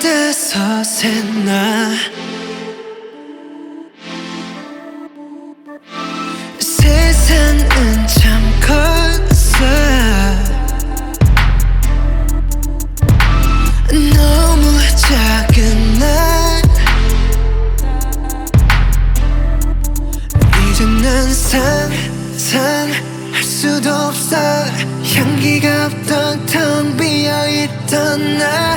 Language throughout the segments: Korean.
때 서세나. 세상은 참 커서 너무 작은 날. 이제 난 상상할 수도 없어. 향기가 없던 텅 비어있던 나,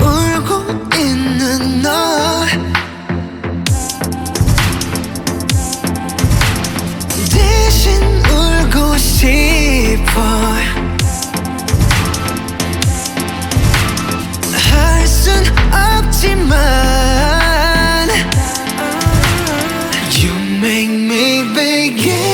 울고 있는 너 대신 울고 싶어. 할 순 없지만. You make me begin.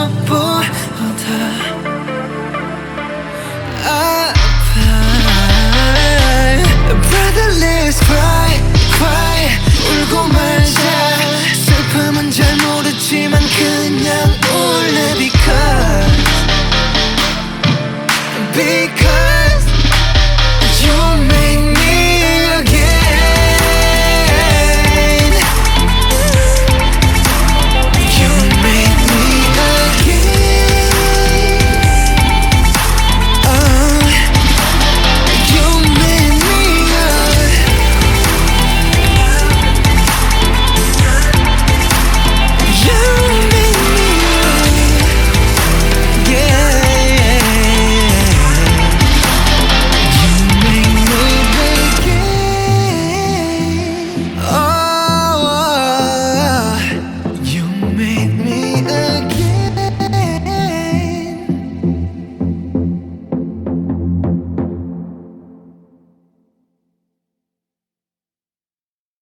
up